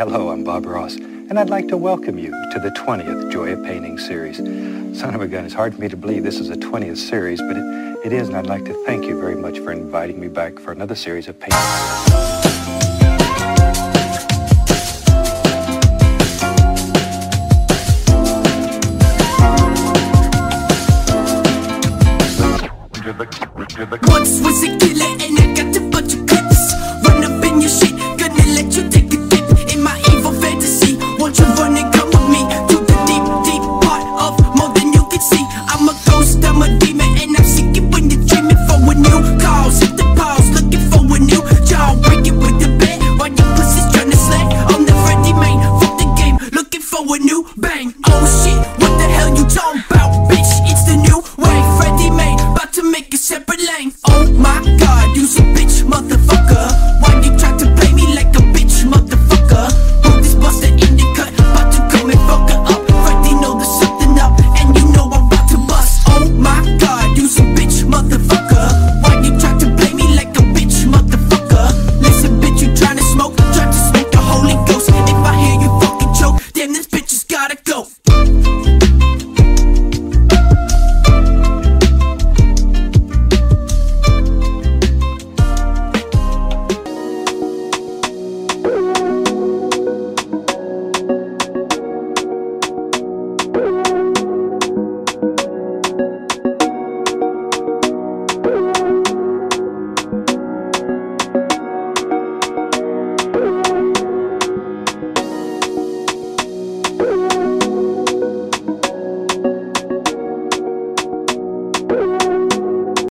Hello, I'm Bob Ross, and I'd like to welcome you to the 20th Joy of Painting series. Son of a gun, it's hard for me to believe this is a 20th series, but it, it is, and I'd like to thank you very much for inviting me back for another series of paintings. Once was a killer and I got a bunch of clips. A new